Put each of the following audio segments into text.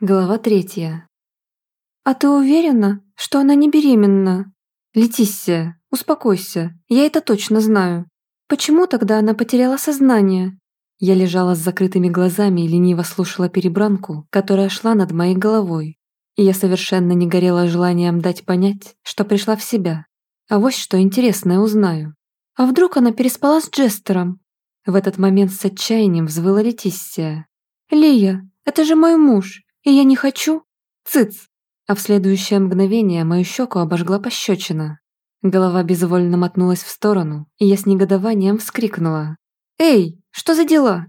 Глава третья. «А ты уверена, что она не беременна?» «Летиссия, успокойся, я это точно знаю. Почему тогда она потеряла сознание?» Я лежала с закрытыми глазами и лениво слушала перебранку, которая шла над моей головой. И я совершенно не горела желанием дать понять, что пришла в себя. А вот что интересное узнаю. А вдруг она переспала с Джестером? В этот момент с отчаянием взвыла Летиссия. «Лия, это же мой муж, и я не хочу. Цыц! А в следующее мгновение мою щеку обожгла пощечина. Голова безвольно мотнулась в сторону, и я с негодованием вскрикнула. «Эй, что за дела?»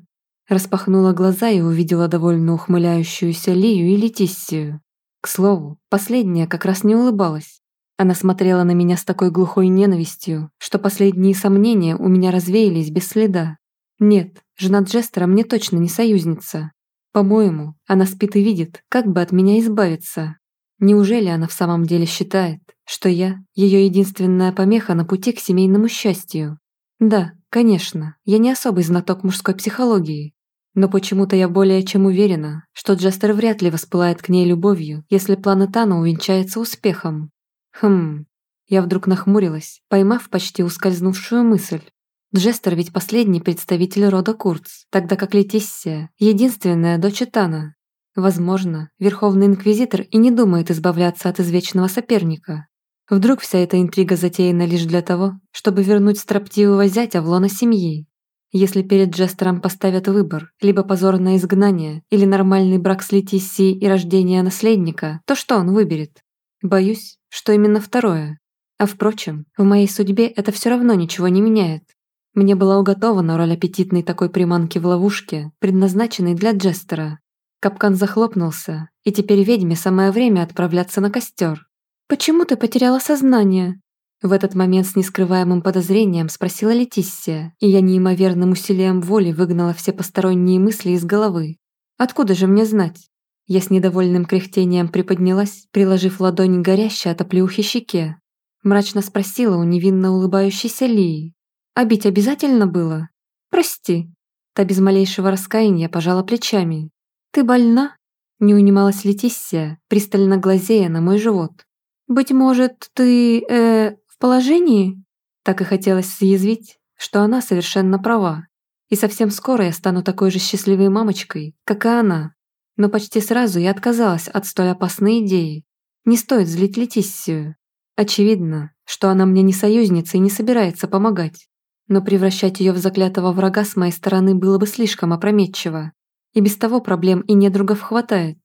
Распахнула глаза и увидела довольно ухмыляющуюся Лию и Летиссию. К слову, последняя как раз не улыбалась. Она смотрела на меня с такой глухой ненавистью, что последние сомнения у меня развеялись без следа. Нет, жена Джестера мне точно не союзница. По-моему, она спит и видит, как бы от меня избавиться. Неужели она в самом деле считает, что я – ее единственная помеха на пути к семейному счастью? Да, конечно, я не особый знаток мужской психологии, но почему-то я более чем уверена, что Джестер вряд ли воспылает к ней любовью, если план Этана увенчается успехом. Хм, я вдруг нахмурилась, поймав почти ускользнувшую мысль. Джестер ведь последний представитель рода Курц, тогда как Летиссия – единственная дочь Тана. Возможно, Верховный Инквизитор и не думает избавляться от извечного соперника. Вдруг вся эта интрига затеяна лишь для того, чтобы вернуть строптивого зятя в лоно семьи. Если перед Джестером поставят выбор, либо позорное изгнание, или нормальный брак с Летиссией и рождение наследника, то что он выберет? Боюсь, что именно второе. А впрочем, в моей судьбе это все равно ничего не меняет. Мне была уготована роль аппетитной такой приманки в ловушке, предназначенной для Джестера. Капкан захлопнулся, и теперь ведьме самое время отправляться на костер. «Почему ты потеряла сознание?» В этот момент с нескрываемым подозрением спросила Летиссия, и я неимоверным усилием воли выгнала все посторонние мысли из головы. «Откуда же мне знать?» Я с недовольным кряхтением приподнялась, приложив ладонь горящей от оплеухи щеке. Мрачно спросила у невинно улыбающейся Лии. А бить обязательно было? Прости. Та без малейшего раскаяния пожала плечами. Ты больна? Не унималась Летиссия, пристально глазея на мой живот. Быть может, ты, э, в положении? Так и хотелось съязвить, что она совершенно права. И совсем скоро я стану такой же счастливой мамочкой, как и она. Но почти сразу я отказалась от столь опасной идеи. Не стоит злить Летиссию. Очевидно, что она мне не союзница и не собирается помогать но превращать ее в заклятого врага с моей стороны было бы слишком опрометчиво. И без того проблем и недругов хватает.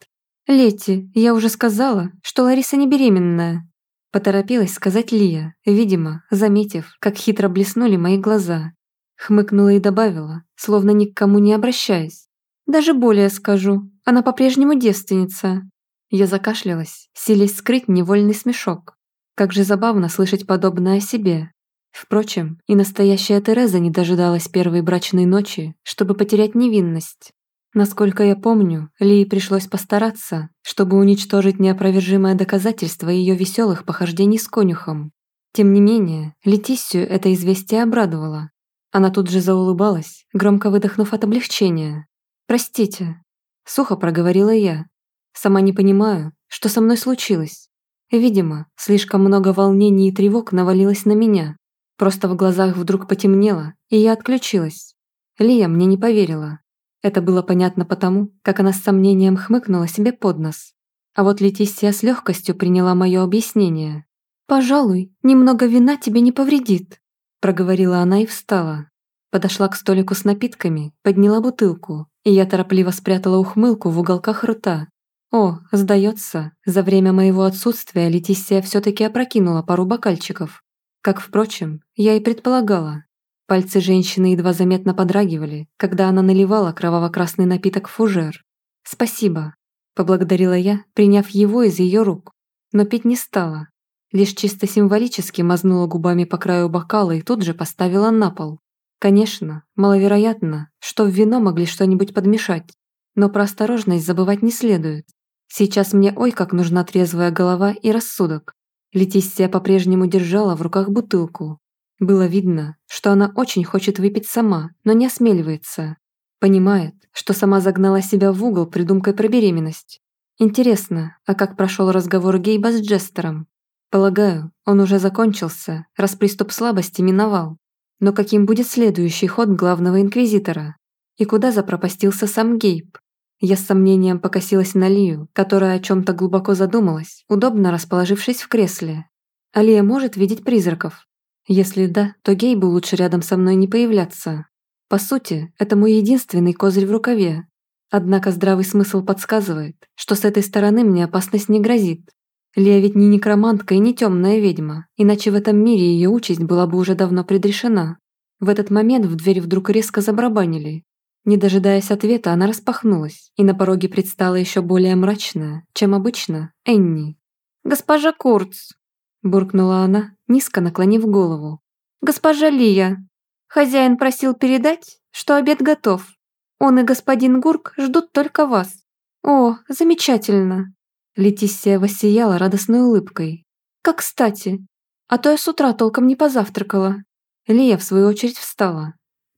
«Летти, я уже сказала, что Лариса не беременная», поторопилась сказать Лия, видимо, заметив, как хитро блеснули мои глаза. Хмыкнула и добавила, словно ни к кому не обращаясь. «Даже более скажу, она по-прежнему девственница». Я закашлялась, силясь скрыть невольный смешок. Как же забавно слышать подобное о себе, Впрочем, и настоящая Тереза не дожидалась первой брачной ночи, чтобы потерять невинность. Насколько я помню, Лии пришлось постараться, чтобы уничтожить неопровержимое доказательство ее веселых похождений с конюхом. Тем не менее, Летиссию это известие обрадовало. Она тут же заулыбалась, громко выдохнув от облегчения. «Простите», — сухо проговорила я. «Сама не понимаю, что со мной случилось. Видимо, слишком много волнений и тревог навалилось на меня. Просто в глазах вдруг потемнело, и я отключилась. Лия мне не поверила. Это было понятно потому, как она с сомнением хмыкнула себе под нос. А вот Летисия с легкостью приняла мое объяснение. «Пожалуй, немного вина тебе не повредит», проговорила она и встала. Подошла к столику с напитками, подняла бутылку, и я торопливо спрятала ухмылку в уголках рта. О, сдается, за время моего отсутствия Летисия все-таки опрокинула пару бокальчиков. Как, впрочем, я и предполагала. Пальцы женщины едва заметно подрагивали, когда она наливала кроваво-красный напиток в фужер. «Спасибо», – поблагодарила я, приняв его из ее рук. Но пить не стала. Лишь чисто символически мазнула губами по краю бокала и тут же поставила на пол. Конечно, маловероятно, что в вино могли что-нибудь подмешать. Но про осторожность забывать не следует. Сейчас мне ой как нужна трезвая голова и рассудок. Летисия по-прежнему держала в руках бутылку. Было видно, что она очень хочет выпить сама, но не осмеливается. Понимает, что сама загнала себя в угол придумкой про беременность. Интересно, а как прошел разговор Гейба с Джестером? Полагаю, он уже закончился, раз приступ слабости миновал. Но каким будет следующий ход главного инквизитора? И куда запропастился сам Гейб? Я с сомнением покосилась на Лию, которая о чем-то глубоко задумалась, удобно расположившись в кресле. Алия может видеть призраков? Если да, то Гейбу лучше рядом со мной не появляться. По сути, это мой единственный козырь в рукаве. Однако здравый смысл подсказывает, что с этой стороны мне опасность не грозит. Лия ведь не некромантка и не темная ведьма, иначе в этом мире ее участь была бы уже давно предрешена. В этот момент в дверь вдруг резко забарабанили. Не дожидаясь ответа, она распахнулась, и на пороге предстала еще более мрачная, чем обычно, Энни. «Госпожа Курц!» – буркнула она, низко наклонив голову. «Госпожа Лия, хозяин просил передать, что обед готов. Он и господин Гурк ждут только вас. О, замечательно!» Летиссия воссияла радостной улыбкой. «Как кстати! А то я с утра толком не позавтракала». Лия, в свою очередь, встала,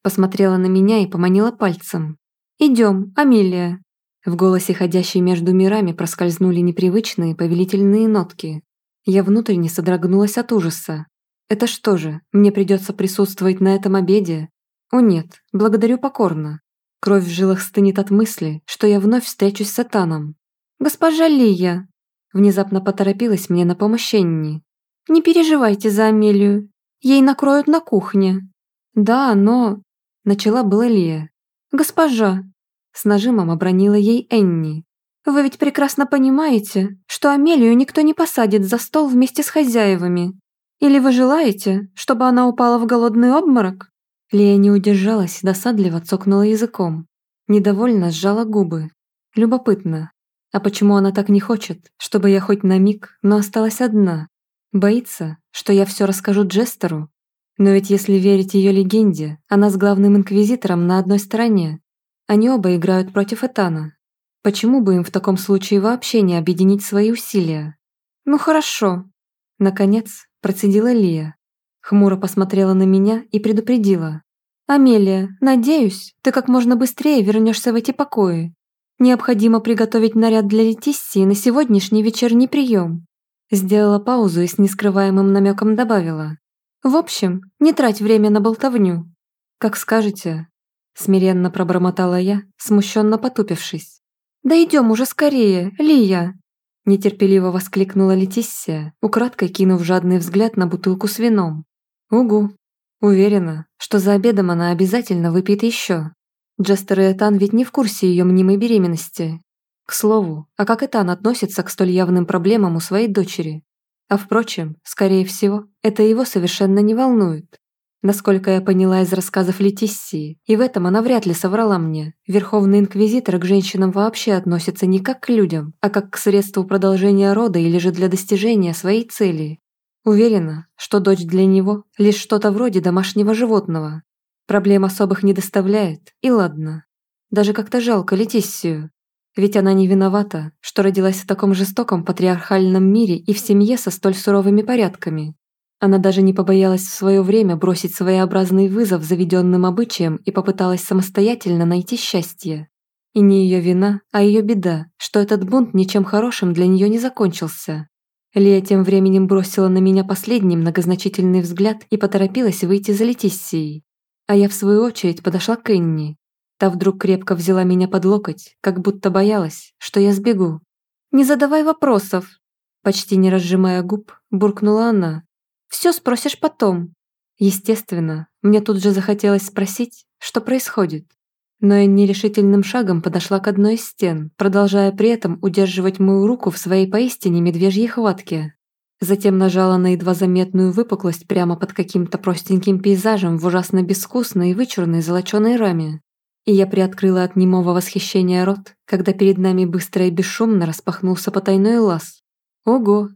посмотрела на меня и поманила пальцем. «Идем, Амелия». В голосе, ходящей между мирами, проскользнули непривычные повелительные нотки. Я внутренне содрогнулась от ужаса. «Это что же, мне придется присутствовать на этом обеде?» «О нет, благодарю покорно». Кровь в жилах стынет от мысли, что я вновь встречусь с сатаном. «Госпожа Лия!» Внезапно поторопилась мне на помощь Энни. «Не переживайте за Амелию. Ей накроют на кухне». «Да, но...» Начала была Лия. «Госпожа!» С нажимом обронила ей Энни. «Вы ведь прекрасно понимаете, что Амелию никто не посадит за стол вместе с хозяевами. Или вы желаете, чтобы она упала в голодный обморок?» Лия не удержалась и досадливо цокнула языком. Недовольно сжала губы. Любопытно. А почему она так не хочет, чтобы я хоть на миг, но осталась одна? Боится, что я все расскажу Джестеру но ведь если верить ее легенде, она с главным инквизитором на одной стороне. Они оба играют против Этана. Почему бы им в таком случае вообще не объединить свои усилия? Ну хорошо. Наконец, процедила Лия. Хмуро посмотрела на меня и предупредила. «Амелия, надеюсь, ты как можно быстрее вернешься в эти покои. Необходимо приготовить наряд для Летиссии на сегодняшний вечерний прием». Сделала паузу и с нескрываемым намеком добавила. В общем, не трать время на болтовню. Как скажете. Смиренно пробормотала я, смущенно потупившись. «Да идем уже скорее, Лия!» Нетерпеливо воскликнула Летиссия, украдкой кинув жадный взгляд на бутылку с вином. «Угу. Уверена, что за обедом она обязательно выпьет еще. Джестер и Этан ведь не в курсе ее мнимой беременности. К слову, а как Этан относится к столь явным проблемам у своей дочери? А впрочем, скорее всего, это его совершенно не волнует. Насколько я поняла из рассказов Летиссии, и в этом она вряд ли соврала мне, Верховный Инквизитор к женщинам вообще относится не как к людям, а как к средству продолжения рода или же для достижения своей цели. Уверена, что дочь для него – лишь что-то вроде домашнего животного. Проблем особых не доставляет, и ладно. Даже как-то жалко Летиссию, ведь она не виновата, что родилась в таком жестоком патриархальном мире и в семье со столь суровыми порядками. Она даже не побоялась в свое время бросить своеобразный вызов заведенным обычаям и попыталась самостоятельно найти счастье. И не ее вина, а ее беда, что этот бунт ничем хорошим для нее не закончился. Лия тем временем бросила на меня последний многозначительный взгляд и поторопилась выйти за Летиссией. А я в свою очередь подошла к Энни, Та вдруг крепко взяла меня под локоть, как будто боялась, что я сбегу. «Не задавай вопросов!» Почти не разжимая губ, буркнула она. «Все спросишь потом». Естественно, мне тут же захотелось спросить, что происходит. Но я нерешительным шагом подошла к одной из стен, продолжая при этом удерживать мою руку в своей поистине медвежьей хватке. Затем нажала на едва заметную выпуклость прямо под каким-то простеньким пейзажем в ужасно безвкусной и вычурной золоченой раме и я приоткрыла от немого восхищения рот, когда перед нами быстро и бесшумно распахнулся потайной лаз. Ого!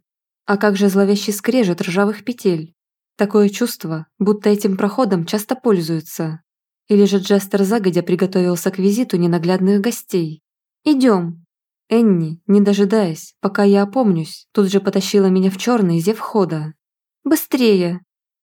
А как же зловещий скрежет ржавых петель? Такое чувство, будто этим проходом часто пользуются. Или же Джестер загодя приготовился к визиту ненаглядных гостей. «Идем!» Энни, не дожидаясь, пока я опомнюсь, тут же потащила меня в черный зев хода. «Быстрее!»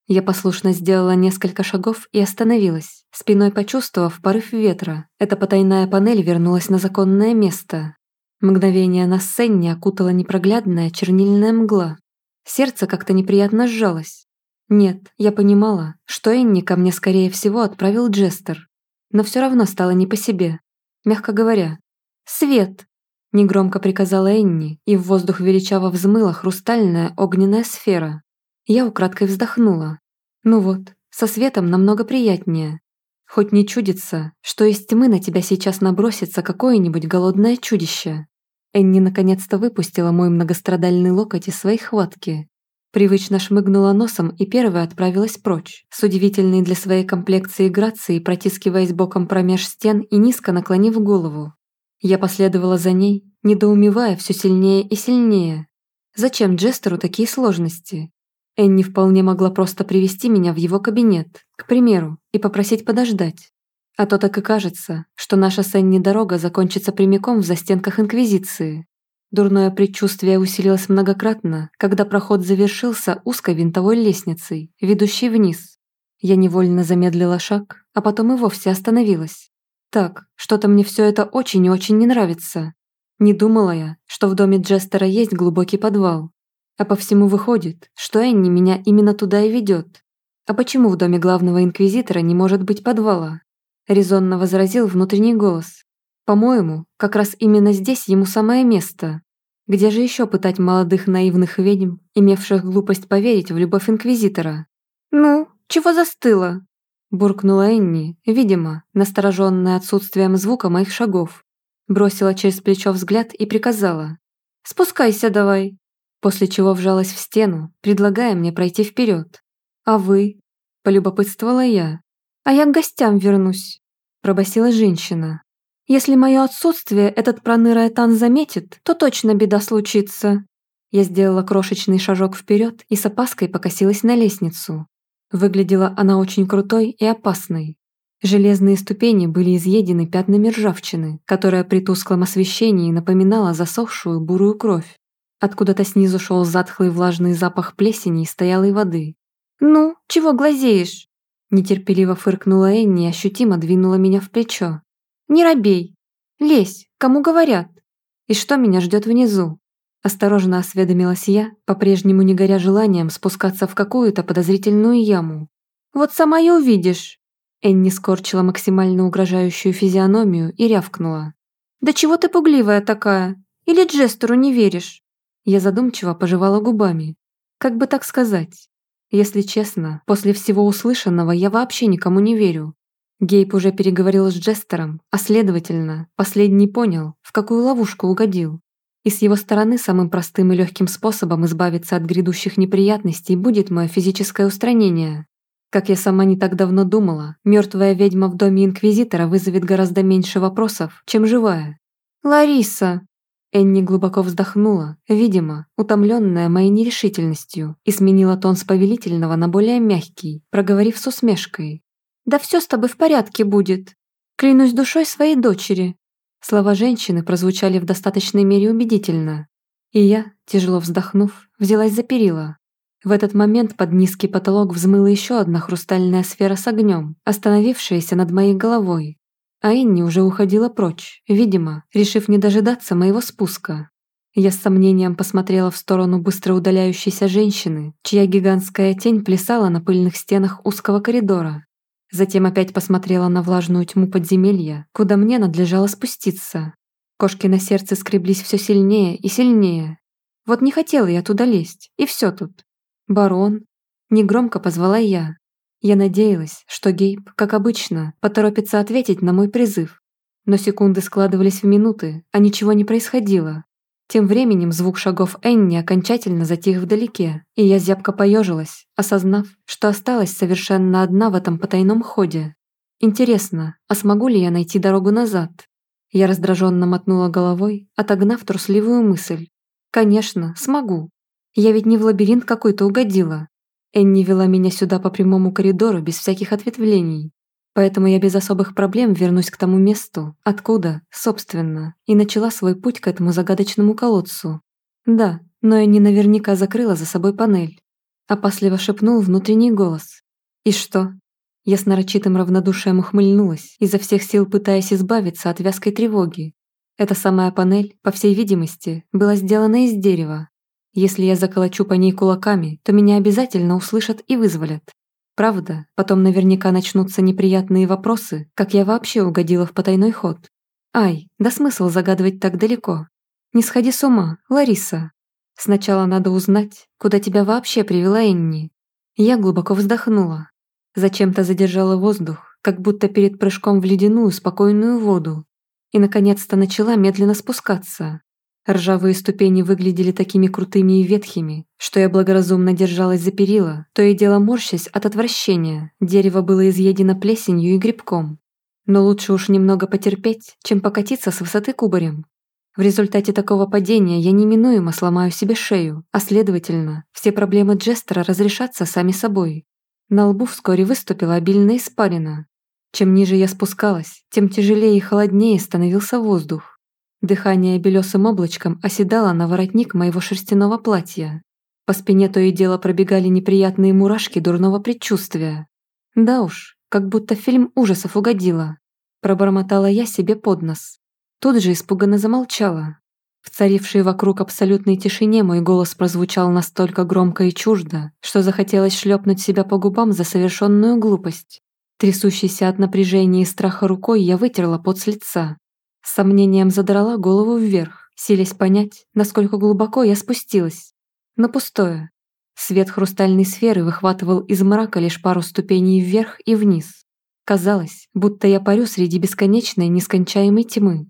Я послушно сделала несколько шагов и остановилась, спиной почувствовав порыв ветра. Эта потайная панель вернулась на законное место. Мгновение на сцене окутала непроглядная чернильная мгла. Сердце как-то неприятно сжалось. Нет, я понимала, что Энни ко мне скорее всего отправил Джестер. Но все равно стало не по себе. Мягко говоря. «Свет!» Негромко приказала Энни, и в воздух величаво взмыла хрустальная огненная сфера. Я украдкой вздохнула. Ну вот, со светом намного приятнее. Хоть не чудится, что из тьмы на тебя сейчас набросится какое-нибудь голодное чудище. Энни наконец-то выпустила мой многострадальный локоть из своей хватки. Привычно шмыгнула носом и первая отправилась прочь, с удивительной для своей комплекции грацией протискиваясь боком промеж стен и низко наклонив голову. Я последовала за ней, недоумевая все сильнее и сильнее. Зачем Джестеру такие сложности? Энни вполне могла просто привести меня в его кабинет, к примеру, и попросить подождать. А то так и кажется, что наша с Энни дорога закончится прямиком в застенках Инквизиции. Дурное предчувствие усилилось многократно, когда проход завершился узкой винтовой лестницей, ведущей вниз. Я невольно замедлила шаг, а потом и вовсе остановилась. Так, что-то мне все это очень и очень не нравится. Не думала я, что в доме Джестера есть глубокий подвал, а по всему выходит, что Энни меня именно туда и ведет. А почему в доме главного инквизитора не может быть подвала? Резонно возразил внутренний голос. По-моему, как раз именно здесь ему самое место. Где же еще пытать молодых наивных ведьм, имевших глупость поверить в любовь инквизитора? «Ну, чего застыла?» Буркнула Энни, видимо, настороженная отсутствием звука моих шагов. Бросила через плечо взгляд и приказала. «Спускайся давай» после чего вжалась в стену, предлагая мне пройти вперед. «А вы?» – полюбопытствовала я. «А я к гостям вернусь», – пробасила женщина. «Если мое отсутствие этот проныра Этан заметит, то точно беда случится». Я сделала крошечный шажок вперед и с опаской покосилась на лестницу. Выглядела она очень крутой и опасной. Железные ступени были изъедены пятнами ржавчины, которая при тусклом освещении напоминала засохшую бурую кровь. Откуда-то снизу шел затхлый влажный запах плесени и стоялой воды. «Ну, чего глазеешь?» Нетерпеливо фыркнула Энни и ощутимо двинула меня в плечо. «Не робей! Лезь, кому говорят! И что меня ждет внизу?» Осторожно осведомилась я, по-прежнему не горя желанием спускаться в какую-то подозрительную яму. «Вот сама и увидишь!» Энни скорчила максимально угрожающую физиономию и рявкнула. «Да чего ты пугливая такая? Или Джестеру не веришь?» Я задумчиво пожевала губами. Как бы так сказать? Если честно, после всего услышанного я вообще никому не верю. Гейб уже переговорил с Джестером, а следовательно, последний понял, в какую ловушку угодил. И с его стороны самым простым и легким способом избавиться от грядущих неприятностей будет мое физическое устранение. Как я сама не так давно думала, мертвая ведьма в доме Инквизитора вызовет гораздо меньше вопросов, чем живая. «Лариса!» Энни глубоко вздохнула, видимо, утомленная моей нерешительностью, и сменила тон с повелительного на более мягкий, проговорив с усмешкой. «Да все с тобой в порядке будет. Клянусь душой своей дочери». Слова женщины прозвучали в достаточной мере убедительно. И я, тяжело вздохнув, взялась за перила. В этот момент под низкий потолок взмыла еще одна хрустальная сфера с огнем, остановившаяся над моей головой, а Инни уже уходила прочь, видимо, решив не дожидаться моего спуска. Я с сомнением посмотрела в сторону быстро удаляющейся женщины, чья гигантская тень плясала на пыльных стенах узкого коридора. Затем опять посмотрела на влажную тьму подземелья, куда мне надлежало спуститься. Кошки на сердце скреблись все сильнее и сильнее. Вот не хотела я туда лезть, и все тут. «Барон», — негромко позвала я, я надеялась, что Гейб, как обычно, поторопится ответить на мой призыв. Но секунды складывались в минуты, а ничего не происходило. Тем временем звук шагов Энни окончательно затих вдалеке, и я зябко поежилась, осознав, что осталась совершенно одна в этом потайном ходе. Интересно, а смогу ли я найти дорогу назад? Я раздраженно мотнула головой, отогнав трусливую мысль. Конечно, смогу. Я ведь не в лабиринт какой-то угодила, Энни вела меня сюда по прямому коридору без всяких ответвлений. Поэтому я без особых проблем вернусь к тому месту, откуда, собственно, и начала свой путь к этому загадочному колодцу. Да, но Энни наверняка закрыла за собой панель. Опасливо шепнул внутренний голос. И что? Я с нарочитым равнодушием ухмыльнулась, изо всех сил пытаясь избавиться от вязкой тревоги. Эта самая панель, по всей видимости, была сделана из дерева. Если я заколочу по ней кулаками, то меня обязательно услышат и вызволят. Правда, потом наверняка начнутся неприятные вопросы, как я вообще угодила в потайной ход. Ай, да смысл загадывать так далеко. Не сходи с ума, Лариса. Сначала надо узнать, куда тебя вообще привела Энни. Я глубоко вздохнула. Зачем-то задержала воздух, как будто перед прыжком в ледяную спокойную воду. И, наконец-то, начала медленно спускаться. Ржавые ступени выглядели такими крутыми и ветхими, что я благоразумно держалась за перила, то и дело морщась от отвращения. Дерево было изъедено плесенью и грибком. Но лучше уж немного потерпеть, чем покатиться с высоты кубарем. В результате такого падения я неминуемо сломаю себе шею, а следовательно, все проблемы Джестера разрешатся сами собой. На лбу вскоре выступила обильная испарина. Чем ниже я спускалась, тем тяжелее и холоднее становился воздух. Дыхание белесым облачком оседало на воротник моего шерстяного платья. По спине то и дело пробегали неприятные мурашки дурного предчувствия. Да уж, как будто фильм ужасов угодила. Пробормотала я себе под нос. Тут же испуганно замолчала. В царившей вокруг абсолютной тишине мой голос прозвучал настолько громко и чуждо, что захотелось шлепнуть себя по губам за совершенную глупость. Трясущейся от напряжения и страха рукой я вытерла пот с лица. С сомнением задрала голову вверх, силясь понять, насколько глубоко я спустилась. Но пустое. Свет хрустальной сферы выхватывал из мрака лишь пару ступеней вверх и вниз. Казалось, будто я парю среди бесконечной, нескончаемой тьмы.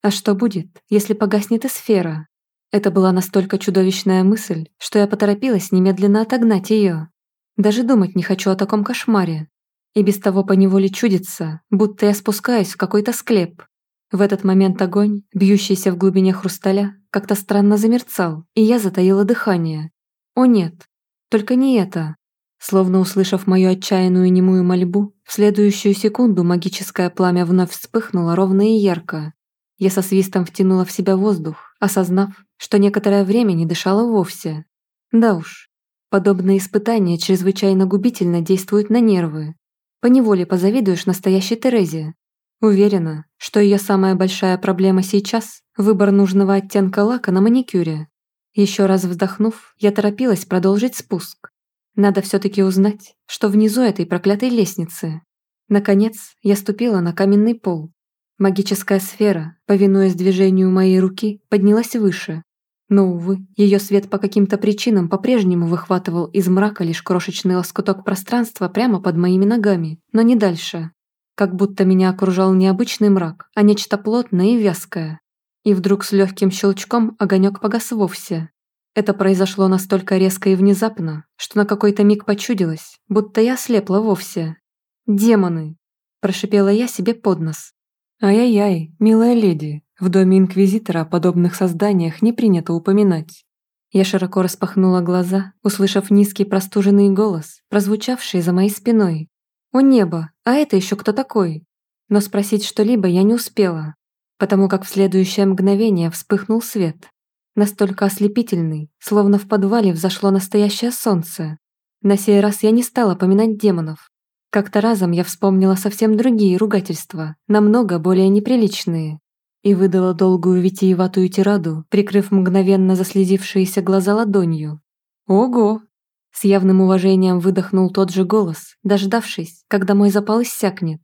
А что будет, если погаснет и сфера? Это была настолько чудовищная мысль, что я поторопилась немедленно отогнать ее. Даже думать не хочу о таком кошмаре. И без того поневоле чудится, будто я спускаюсь в какой-то склеп, в этот момент огонь, бьющийся в глубине хрусталя, как-то странно замерцал, и я затаила дыхание. О нет, только не это. Словно услышав мою отчаянную немую мольбу, в следующую секунду магическое пламя вновь вспыхнуло ровно и ярко. Я со свистом втянула в себя воздух, осознав, что некоторое время не дышала вовсе. Да уж, подобные испытания чрезвычайно губительно действуют на нервы. Поневоле позавидуешь настоящей Терезе, Уверена, что ее самая большая проблема сейчас – выбор нужного оттенка лака на маникюре. Еще раз вздохнув, я торопилась продолжить спуск. Надо все-таки узнать, что внизу этой проклятой лестницы. Наконец, я ступила на каменный пол. Магическая сфера, повинуясь движению моей руки, поднялась выше. Но, увы, ее свет по каким-то причинам по-прежнему выхватывал из мрака лишь крошечный лоскуток пространства прямо под моими ногами, но не дальше как будто меня окружал не обычный мрак, а нечто плотное и вязкое. И вдруг с легким щелчком огонек погас вовсе. Это произошло настолько резко и внезапно, что на какой-то миг почудилось, будто я ослепла вовсе. «Демоны!» – прошипела я себе под нос. «Ай-яй-яй, милая леди, в доме Инквизитора о подобных созданиях не принято упоминать». Я широко распахнула глаза, услышав низкий простуженный голос, прозвучавший за моей спиной. «О небо, а это еще кто такой?» Но спросить что-либо я не успела, потому как в следующее мгновение вспыхнул свет. Настолько ослепительный, словно в подвале взошло настоящее солнце. На сей раз я не стала поминать демонов. Как-то разом я вспомнила совсем другие ругательства, намного более неприличные. И выдала долгую витиеватую тираду, прикрыв мгновенно заслезившиеся глаза ладонью. «Ого, с явным уважением выдохнул тот же голос, дождавшись, когда мой запал иссякнет.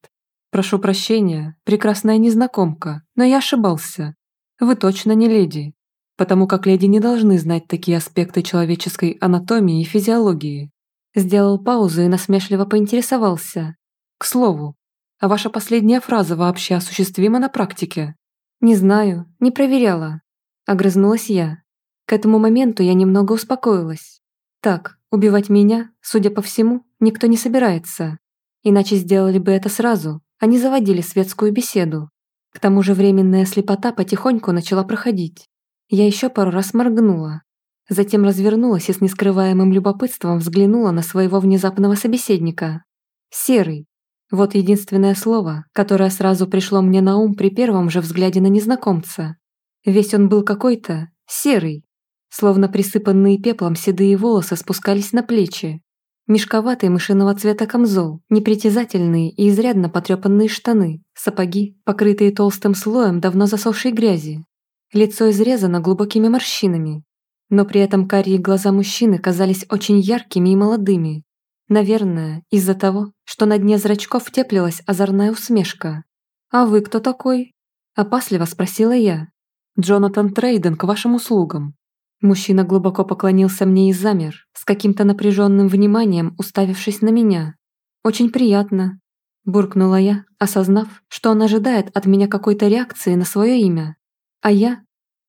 «Прошу прощения, прекрасная незнакомка, но я ошибался. Вы точно не леди, потому как леди не должны знать такие аспекты человеческой анатомии и физиологии». Сделал паузу и насмешливо поинтересовался. «К слову, а ваша последняя фраза вообще осуществима на практике?» «Не знаю, не проверяла», — огрызнулась я. К этому моменту я немного успокоилась. Так, Убивать меня, судя по всему, никто не собирается. Иначе сделали бы это сразу, а не заводили светскую беседу. К тому же временная слепота потихоньку начала проходить. Я еще пару раз моргнула. Затем развернулась и с нескрываемым любопытством взглянула на своего внезапного собеседника. «Серый». Вот единственное слово, которое сразу пришло мне на ум при первом же взгляде на незнакомца. Весь он был какой-то серый, Словно присыпанные пеплом седые волосы спускались на плечи. Мешковатый мышиного цвета камзол, непритязательные и изрядно потрепанные штаны, сапоги, покрытые толстым слоем давно засохшей грязи. Лицо изрезано глубокими морщинами. Но при этом карие глаза мужчины казались очень яркими и молодыми. Наверное, из-за того, что на дне зрачков теплилась озорная усмешка. «А вы кто такой?» – опасливо спросила я. «Джонатан Трейден к вашим услугам». Мужчина глубоко поклонился мне и замер, с каким-то напряженным вниманием уставившись на меня. «Очень приятно», – буркнула я, осознав, что он ожидает от меня какой-то реакции на свое имя. А я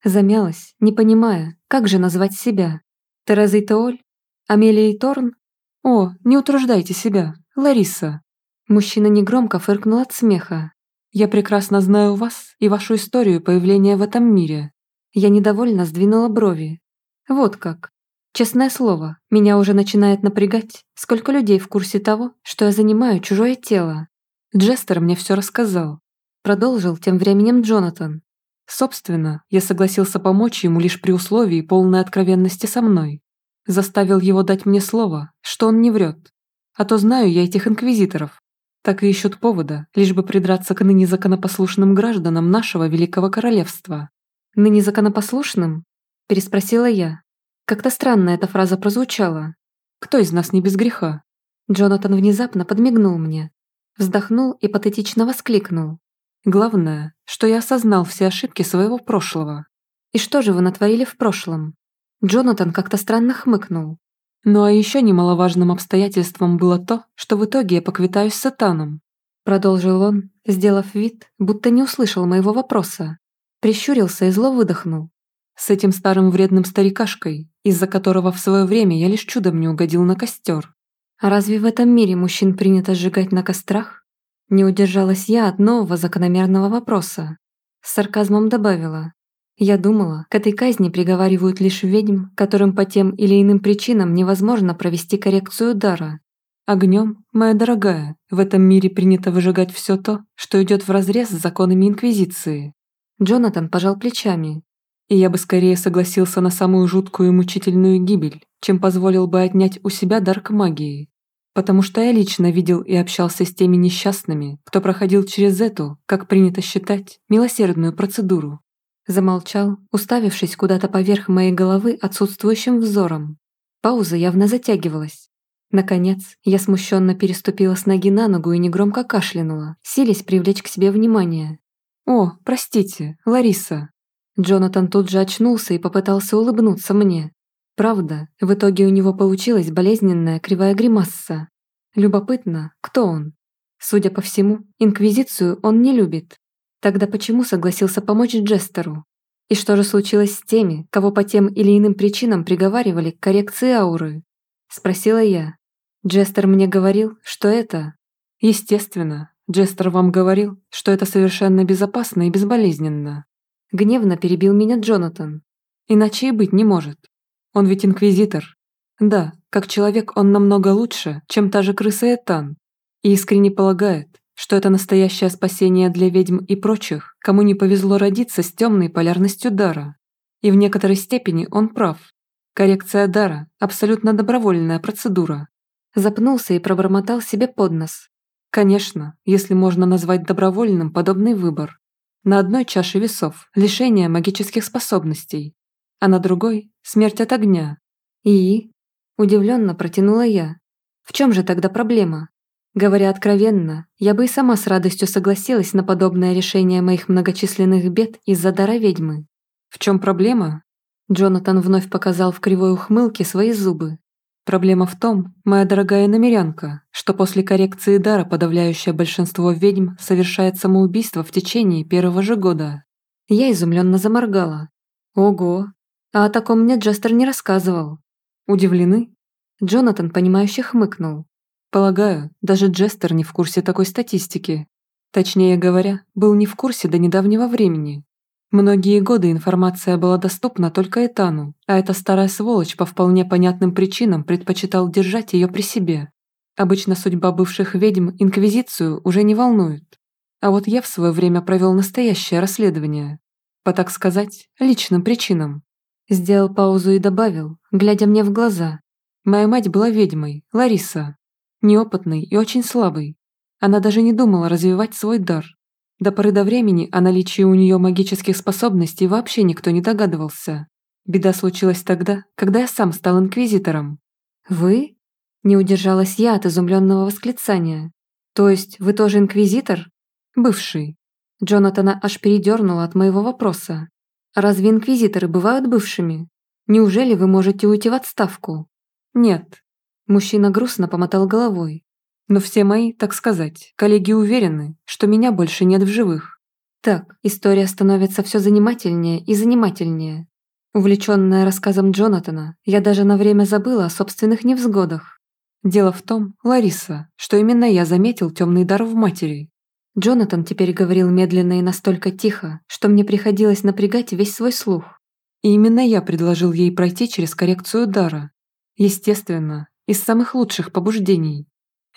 замялась, не понимая, как же назвать себя. Терезой Теоль? Амелией Торн? О, не утруждайте себя, Лариса. Мужчина негромко фыркнул от смеха. Я прекрасно знаю вас и вашу историю появления в этом мире. Я недовольно сдвинула брови, вот как. Честное слово, меня уже начинает напрягать, сколько людей в курсе того, что я занимаю чужое тело. Джестер мне все рассказал. Продолжил тем временем Джонатан. Собственно, я согласился помочь ему лишь при условии полной откровенности со мной. Заставил его дать мне слово, что он не врет. А то знаю я этих инквизиторов. Так и ищут повода, лишь бы придраться к ныне законопослушным гражданам нашего великого королевства. Ныне законопослушным? Переспросила я. Как-то странно эта фраза прозвучала. Кто из нас не без греха? Джонатан внезапно подмигнул мне. Вздохнул и патетично воскликнул. Главное, что я осознал все ошибки своего прошлого. И что же вы натворили в прошлом? Джонатан как-то странно хмыкнул. Ну а еще немаловажным обстоятельством было то, что в итоге я поквитаюсь с сатаном. Продолжил он, сделав вид, будто не услышал моего вопроса. Прищурился и зло выдохнул. С этим старым вредным старикашкой, из-за которого в свое время я лишь чудом не угодил на костер. А разве в этом мире мужчин принято сжигать на кострах? Не удержалась я от нового закономерного вопроса. С сарказмом добавила. Я думала, к этой казни приговаривают лишь ведьм, которым по тем или иным причинам невозможно провести коррекцию дара. Огнем, моя дорогая, в этом мире принято выжигать все то, что идет вразрез с законами Инквизиции. Джонатан пожал плечами, и я бы скорее согласился на самую жуткую и мучительную гибель, чем позволил бы отнять у себя дар к магии. Потому что я лично видел и общался с теми несчастными, кто проходил через эту, как принято считать, милосердную процедуру. Замолчал, уставившись куда-то поверх моей головы отсутствующим взором. Пауза явно затягивалась. Наконец, я смущенно переступила с ноги на ногу и негромко кашлянула, силясь привлечь к себе внимание. «О, простите, Лариса!» Джонатан тут же очнулся и попытался улыбнуться мне. Правда, в итоге у него получилась болезненная кривая гримасса. Любопытно, кто он? Судя по всему, Инквизицию он не любит. Тогда почему согласился помочь Джестеру? И что же случилось с теми, кого по тем или иным причинам приговаривали к коррекции ауры? Спросила я. Джестер мне говорил, что это... Естественно, Джестер вам говорил, что это совершенно безопасно и безболезненно. Гневно перебил меня Джонатан. Иначе и быть не может. Он ведь инквизитор. Да, как человек он намного лучше, чем та же крыса Этан. И искренне полагает, что это настоящее спасение для ведьм и прочих, кому не повезло родиться с темной полярностью дара. И в некоторой степени он прав. Коррекция дара – абсолютно добровольная процедура. Запнулся и пробормотал себе под нос. Конечно, если можно назвать добровольным подобный выбор. На одной чаше весов – лишение магических способностей, а на другой – смерть от огня. И? Удивленно протянула я. В чем же тогда проблема? Говоря откровенно, я бы и сама с радостью согласилась на подобное решение моих многочисленных бед из-за дара ведьмы. В чем проблема? Джонатан вновь показал в кривой ухмылке свои зубы, Проблема в том, моя дорогая намерянка, что после коррекции дара подавляющее большинство ведьм совершает самоубийство в течение первого же года. Я изумленно заморгала. Ого, а о таком мне Джестер не рассказывал. Удивлены? Джонатан, понимающе хмыкнул. Полагаю, даже Джестер не в курсе такой статистики. Точнее говоря, был не в курсе до недавнего времени. Многие годы информация была доступна только Этану, а эта старая сволочь по вполне понятным причинам предпочитал держать ее при себе. Обычно судьба бывших ведьм Инквизицию уже не волнует. А вот я в свое время провел настоящее расследование. По, так сказать, личным причинам. Сделал паузу и добавил, глядя мне в глаза. Моя мать была ведьмой, Лариса. Неопытной и очень слабой. Она даже не думала развивать свой дар. До поры до времени о наличии у нее магических способностей вообще никто не догадывался. Беда случилась тогда, когда я сам стал инквизитором. «Вы?» Не удержалась я от изумленного восклицания. «То есть вы тоже инквизитор?» «Бывший». Джонатана аж передернула от моего вопроса. «Разве инквизиторы бывают бывшими? Неужели вы можете уйти в отставку?» «Нет». Мужчина грустно помотал головой. «Но все мои, так сказать, коллеги уверены, что меня больше нет в живых». Так, история становится все занимательнее и занимательнее. Увлеченная рассказом Джонатана, я даже на время забыла о собственных невзгодах. Дело в том, Лариса, что именно я заметил темный дар в матери. Джонатан теперь говорил медленно и настолько тихо, что мне приходилось напрягать весь свой слух. И именно я предложил ей пройти через коррекцию дара. Естественно, из самых лучших побуждений.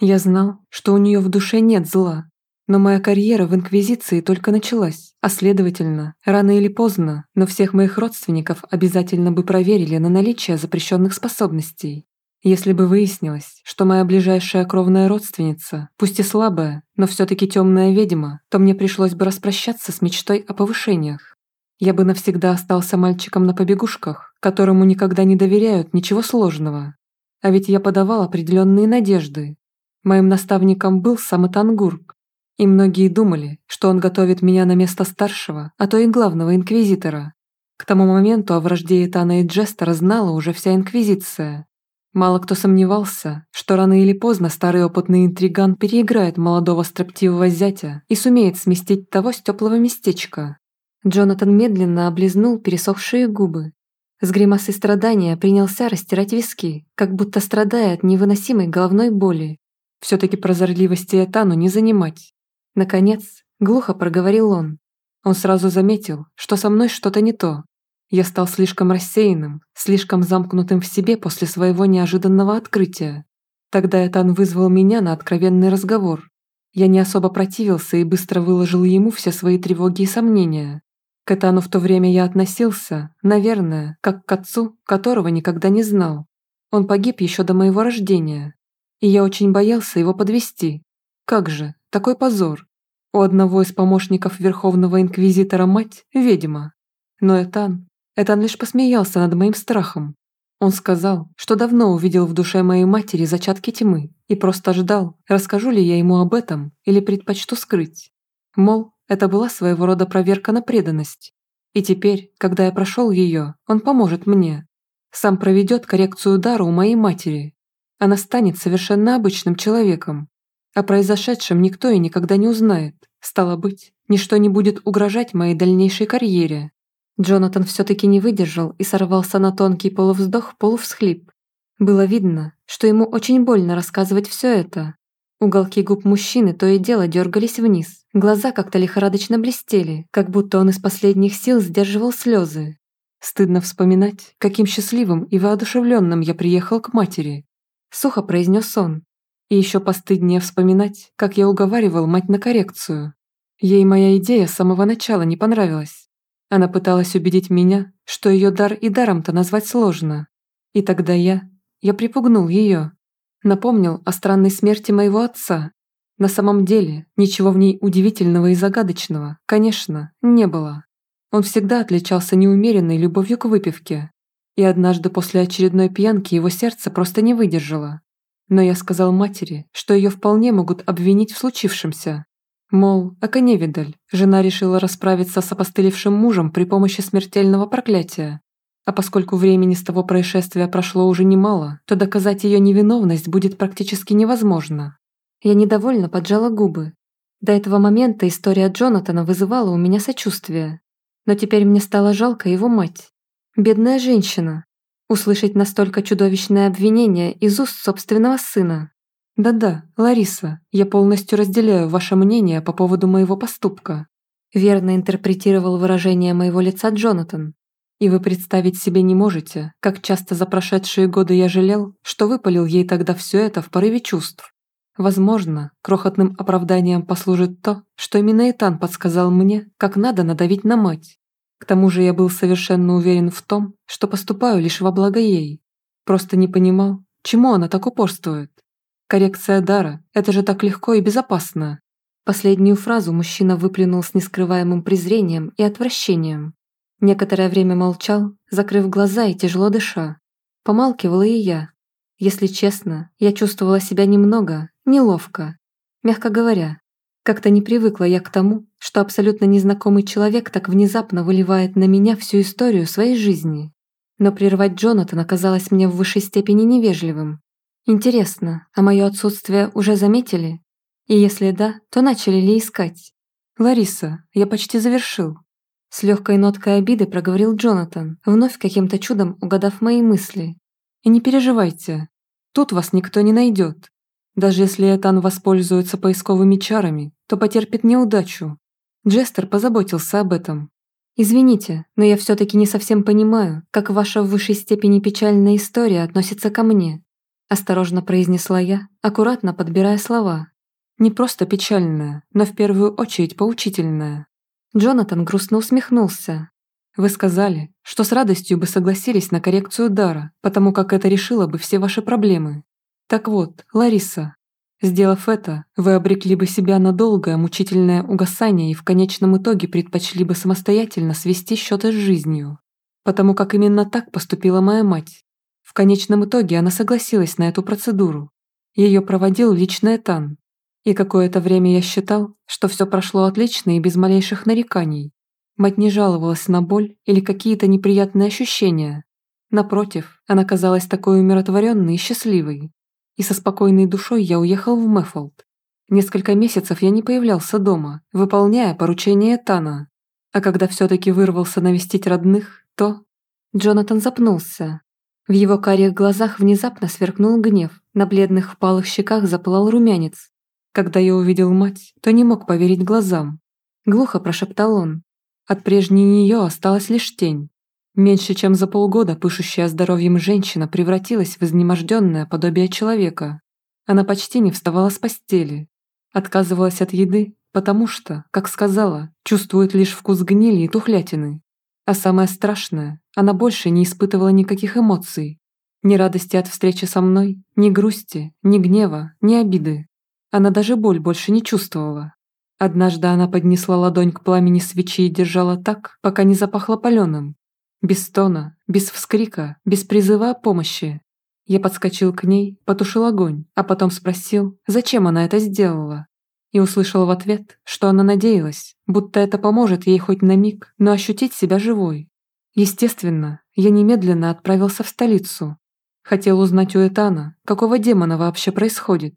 Я знал, что у нее в душе нет зла, но моя карьера в Инквизиции только началась, а следовательно, рано или поздно, но всех моих родственников обязательно бы проверили на наличие запрещенных способностей. Если бы выяснилось, что моя ближайшая кровная родственница, пусть и слабая, но все-таки темная ведьма, то мне пришлось бы распрощаться с мечтой о повышениях. Я бы навсегда остался мальчиком на побегушках, которому никогда не доверяют ничего сложного. А ведь я подавал определенные надежды. Моим наставником был сам Тангург, и многие думали, что он готовит меня на место старшего, а то и главного инквизитора. К тому моменту о вражде Этана и Джестера знала уже вся инквизиция. Мало кто сомневался, что рано или поздно старый опытный интриган переиграет молодого строптивого зятя и сумеет сместить того с теплого местечка. Джонатан медленно облизнул пересохшие губы. С гримасой страдания принялся растирать виски, как будто страдая от невыносимой головной боли. Все-таки прозорливости Этану не занимать. Наконец, глухо проговорил он. Он сразу заметил, что со мной что-то не то. Я стал слишком рассеянным, слишком замкнутым в себе после своего неожиданного открытия. Тогда Этан вызвал меня на откровенный разговор. Я не особо противился и быстро выложил ему все свои тревоги и сомнения. К Этану в то время я относился, наверное, как к отцу, которого никогда не знал. Он погиб еще до моего рождения. И я очень боялся его подвести. Как же, такой позор. У одного из помощников Верховного Инквизитора мать – ведьма. Но Этан, Этан лишь посмеялся над моим страхом. Он сказал, что давно увидел в душе моей матери зачатки тьмы и просто ждал, расскажу ли я ему об этом или предпочту скрыть. Мол, это была своего рода проверка на преданность. И теперь, когда я прошел ее, он поможет мне. Сам проведет коррекцию дара у моей матери. Она станет совершенно обычным человеком, о произошедшем никто и никогда не узнает. Стало быть, ничто не будет угрожать моей дальнейшей карьере. Джонатан все-таки не выдержал и сорвался на тонкий полувздох-полувсхлип. Было видно, что ему очень больно рассказывать все это. Уголки губ мужчины то и дело дергались вниз, глаза как-то лихорадочно блестели, как будто он из последних сил сдерживал слезы. Стыдно вспоминать, каким счастливым и воодушевленным я приехал к матери. Сухо произнес он, и еще постыднее вспоминать, как я уговаривал мать на коррекцию. Ей моя идея с самого начала не понравилась. Она пыталась убедить меня, что ее дар и даром-то назвать сложно. И тогда я... Я припугнул ее. Напомнил о странной смерти моего отца. На самом деле, ничего в ней удивительного и загадочного, конечно, не было. Он всегда отличался неумеренной любовью к выпивке. И однажды после очередной пьянки его сердце просто не выдержало. Но я сказал матери, что ее вполне могут обвинить в случившемся. Мол, оконевидаль, жена решила расправиться с опостылевшим мужем при помощи смертельного проклятия. А поскольку времени с того происшествия прошло уже немало, то доказать ее невиновность будет практически невозможно. Я недовольно поджала губы. До этого момента история Джонатана вызывала у меня сочувствие. Но теперь мне стало жалко его мать. Бедная женщина, Услышать настолько чудовищное обвинение из уст собственного сына. Да-да, Лариса, я полностью разделяю ваше мнение по поводу моего поступка. Верно интерпретировал выражение моего лица Джонатан. И вы представить себе не можете, как часто за прошедшие годы я жалел, что выпалил ей тогда все это в порыве чувств. Возможно, крохотным оправданием послужит то, что именно Итан подсказал мне, как надо надавить на мать. К тому же я был совершенно уверен в том, что поступаю лишь во благо ей. Просто не понимал, чему она так упорствует? Коррекция дара – это же так легко и безопасно. Последнюю фразу мужчина выплюнул с нескрываемым презрением и отвращением. Некоторое время молчал, закрыв глаза и тяжело дыша. Помалкивала и я. Если честно, я чувствовала себя немного неловко. Мягко говоря, как-то не привыкла я к тому, что абсолютно незнакомый человек так внезапно выливает на меня всю историю своей жизни. Но прервать Джонатана казалось мне в высшей степени невежливым. Интересно, а мое отсутствие уже заметили? И если да, то начали ли искать? «Лариса, я почти завершил». С легкой ноткой обиды проговорил Джонатан, вновь каким-то чудом угадав мои мысли. «И не переживайте, тут вас никто не найдет. Даже если Этан воспользуется поисковыми чарами, то потерпит неудачу. Джестер позаботился об этом. Извините, но я все-таки не совсем понимаю, как ваша в высшей степени печальная история относится ко мне. Осторожно произнесла я, аккуратно подбирая слова. Не просто печальная, но в первую очередь поучительная. Джонатан грустно усмехнулся. Вы сказали, что с радостью бы согласились на коррекцию дара, потому как это решило бы все ваши проблемы. Так вот, Лариса, сделав это, вы обрекли бы себя на долгое мучительное угасание и в конечном итоге предпочли бы самостоятельно свести счеты с жизнью. Потому как именно так поступила моя мать. В конечном итоге она согласилась на эту процедуру. Ее проводил лично Этан. И какое-то время я считал, что все прошло отлично и без малейших нареканий. Мать не жаловалась на боль или какие-то неприятные ощущения. Напротив, она казалась такой умиротворенной и счастливой. И со спокойной душой я уехал в Мэффолд. Несколько месяцев я не появлялся дома, выполняя поручение Тана. А когда все-таки вырвался навестить родных, то... Джонатан запнулся, в его карих глазах внезапно сверкнул гнев, на бледных впалых щеках запылал румянец. Когда я увидел мать, то не мог поверить глазам. Глухо прошептал он. От прежней нее осталась лишь тень. Меньше чем за полгода пышущая здоровьем женщина превратилась в изнеможденное подобие человека. Она почти не вставала с постели. Отказывалась от еды, потому что, как сказала, чувствует лишь вкус гнили и тухлятины. А самое страшное, она больше не испытывала никаких эмоций. Ни радости от встречи со мной, ни грусти, ни гнева, ни обиды. Она даже боль больше не чувствовала. Однажды она поднесла ладонь к пламени свечи и держала так, пока не запахло паленым. Без стона, без вскрика, без призыва о помощи. Я подскочил к ней, потушил огонь, а потом спросил, зачем она это сделала и услышал в ответ, что она надеялась, будто это поможет ей хоть на миг, но ощутить себя живой. Естественно, я немедленно отправился в столицу. Хотел узнать у Этана, какого демона вообще происходит.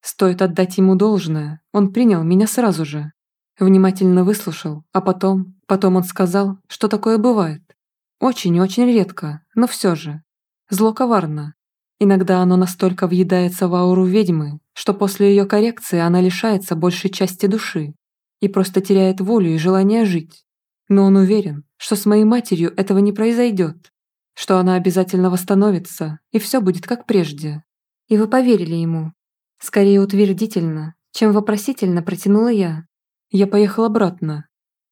Стоит отдать ему должное, он принял меня сразу же. Внимательно выслушал, а потом, потом он сказал, что такое бывает. Очень и очень редко, но все же. Зло коварно, Иногда оно настолько въедается в ауру ведьмы, что после ее коррекции она лишается большей части души и просто теряет волю и желание жить. Но он уверен, что с моей матерью этого не произойдет, что она обязательно восстановится, и все будет как прежде. И вы поверили ему. Скорее утвердительно, чем вопросительно протянула я. Я поехал обратно.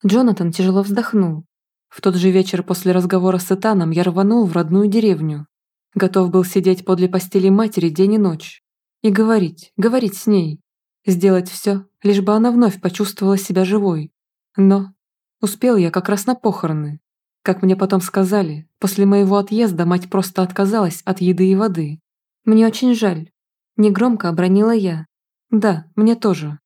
Джонатан тяжело вздохнул. В тот же вечер после разговора с Этаном я рванул в родную деревню, Готов был сидеть подле постели матери день и ночь. И говорить, говорить с ней. Сделать все, лишь бы она вновь почувствовала себя живой. Но успел я как раз на похороны. Как мне потом сказали, после моего отъезда мать просто отказалась от еды и воды. Мне очень жаль. Негромко обронила я. Да, мне тоже.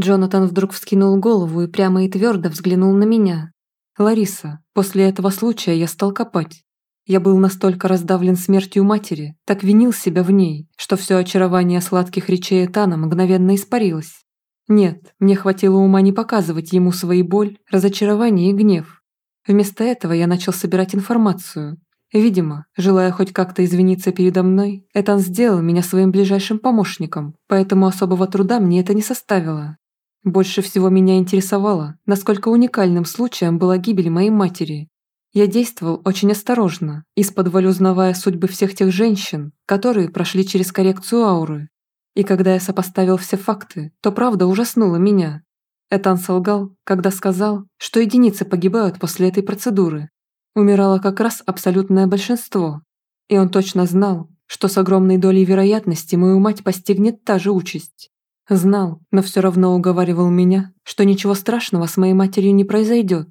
Джонатан вдруг вскинул голову и прямо и твердо взглянул на меня. Лариса, после этого случая я стал копать. Я был настолько раздавлен смертью матери, так винил себя в ней, что все очарование сладких речей Этана мгновенно испарилось. Нет, мне хватило ума не показывать ему свои боль, разочарование и гнев. Вместо этого я начал собирать информацию. Видимо, желая хоть как-то извиниться передо мной, Этан сделал меня своим ближайшим помощником, поэтому особого труда мне это не составило. Больше всего меня интересовало, насколько уникальным случаем была гибель моей матери, я действовал очень осторожно, из-под узнавая судьбы всех тех женщин, которые прошли через коррекцию ауры. И когда я сопоставил все факты, то правда ужаснула меня. Этан солгал, когда сказал, что единицы погибают после этой процедуры. Умирало как раз абсолютное большинство. И он точно знал, что с огромной долей вероятности мою мать постигнет та же участь. Знал, но все равно уговаривал меня, что ничего страшного с моей матерью не произойдет.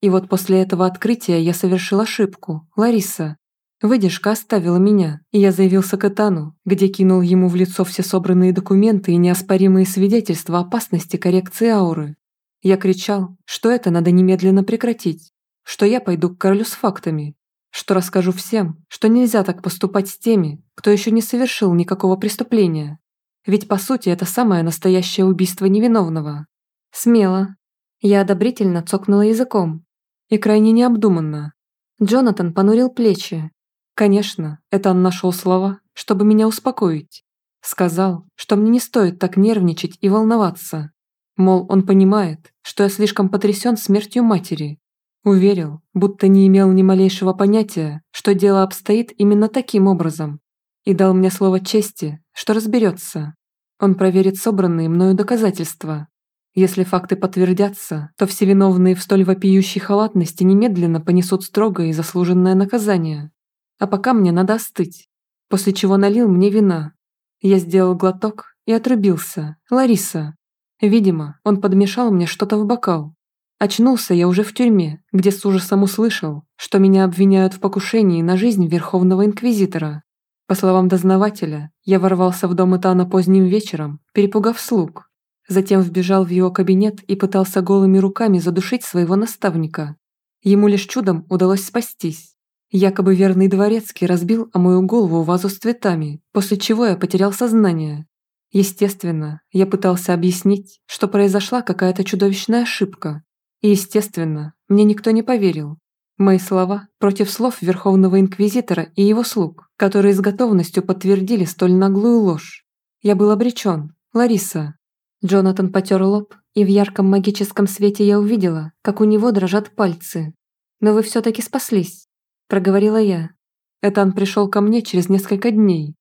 И вот после этого открытия я совершил ошибку, Лариса. Выдержка оставила меня, и я заявился к Этану, где кинул ему в лицо все собранные документы и неоспоримые свидетельства опасности коррекции ауры. Я кричал, что это надо немедленно прекратить, что я пойду к королю с фактами, что расскажу всем, что нельзя так поступать с теми, кто еще не совершил никакого преступления. Ведь по сути это самое настоящее убийство невиновного. Смело. Я одобрительно цокнула языком. И крайне необдуманно. Джонатан понурил плечи. Конечно, это он нашел слова, чтобы меня успокоить. Сказал, что мне не стоит так нервничать и волноваться. Мол, он понимает, что я слишком потрясен смертью матери, Уверил, будто не имел ни малейшего понятия, что дело обстоит именно таким образом. И дал мне слово чести, что разберется. Он проверит собранные мною доказательства. Если факты подтвердятся, то все виновные в столь вопиющей халатности немедленно понесут строгое и заслуженное наказание. А пока мне надо остыть. После чего налил мне вина. Я сделал глоток и отрубился. Лариса. Видимо, он подмешал мне что-то в бокал, Очнулся я уже в тюрьме, где с ужасом услышал, что меня обвиняют в покушении на жизнь Верховного Инквизитора. По словам дознавателя, я ворвался в дом Итана поздним вечером, перепугав слуг. Затем вбежал в его кабинет и пытался голыми руками задушить своего наставника. Ему лишь чудом удалось спастись. Якобы верный дворецкий разбил о мою голову вазу с цветами, после чего я потерял сознание. Естественно, я пытался объяснить, что произошла какая-то чудовищная ошибка, и, естественно, мне никто не поверил. Мои слова против слов Верховного Инквизитора и его слуг, которые с готовностью подтвердили столь наглую ложь. Я был обречен. Лариса. Джонатан потер лоб, и в ярком магическом свете я увидела, как у него дрожат пальцы. «Но вы все-таки спаслись», – проговорила я. Этан пришел ко мне через несколько дней.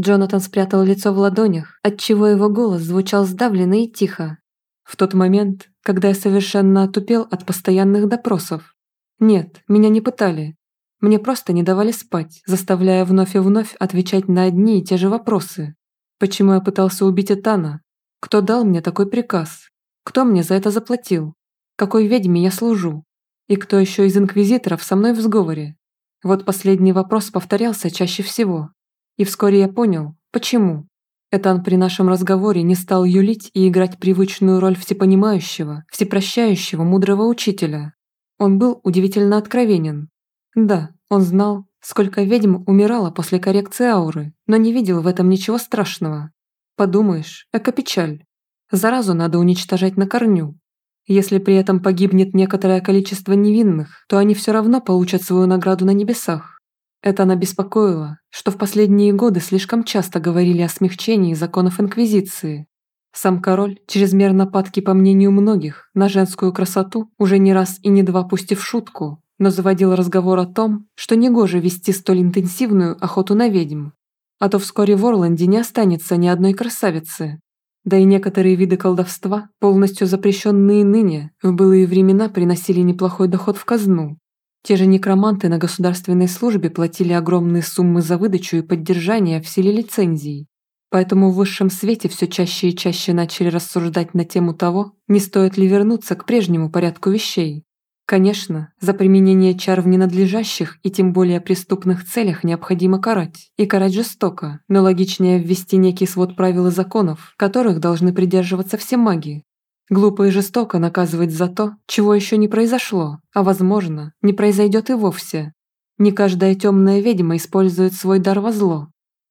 Джонатан спрятал лицо в ладонях, отчего его голос звучал сдавленно и тихо. В тот момент, когда я совершенно отупел от постоянных допросов. Нет, меня не пытали. Мне просто не давали спать, заставляя вновь и вновь отвечать на одни и те же вопросы. Почему я пытался убить Этана? Кто дал мне такой приказ? Кто мне за это заплатил? Какой ведьме я служу? И кто еще из инквизиторов со мной в сговоре? Вот последний вопрос повторялся чаще всего. И вскоре я понял, почему. Этан при нашем разговоре не стал юлить и играть привычную роль всепонимающего, всепрощающего, мудрого учителя. Он был удивительно откровенен. Да, он знал, сколько ведьм умирало после коррекции ауры, но не видел в этом ничего страшного. Подумаешь, эко-печаль. Заразу надо уничтожать на корню. Если при этом погибнет некоторое количество невинных, то они все равно получат свою награду на небесах. Это она беспокоила, что в последние годы слишком часто говорили о смягчении законов Инквизиции. Сам король, чрезмерно падки по мнению многих, на женскую красоту, уже не раз и не два пустив шутку, но заводил разговор о том, что негоже вести столь интенсивную охоту на ведьм. А то вскоре в Орланде не останется ни одной красавицы. Да и некоторые виды колдовства, полностью запрещенные ныне, в былые времена приносили неплохой доход в казну, те же некроманты на государственной службе платили огромные суммы за выдачу и поддержание в силе лицензий. Поэтому в высшем свете все чаще и чаще начали рассуждать на тему того, не стоит ли вернуться к прежнему порядку вещей. Конечно, за применение чар в ненадлежащих и тем более преступных целях необходимо карать, и карать жестоко, но логичнее ввести некий свод правил и законов, которых должны придерживаться все маги, Глупо и жестоко наказывать за то, чего еще не произошло, а, возможно, не произойдет и вовсе. Не каждая темная ведьма использует свой дар во зло.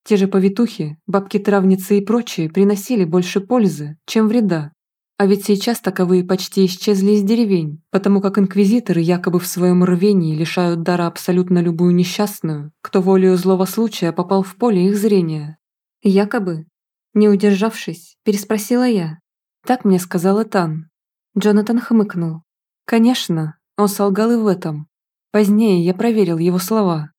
Те же повитухи, бабки-травницы и прочие приносили больше пользы, чем вреда. А ведь сейчас таковые почти исчезли из деревень, потому как инквизиторы якобы в своем рвении лишают дара абсолютно любую несчастную, кто волею злого случая попал в поле их зрения. Якобы. Не удержавшись, переспросила я. Так мне сказал Этан. Джонатан хмыкнул. Конечно, он солгал и в этом. Позднее я проверил его слова.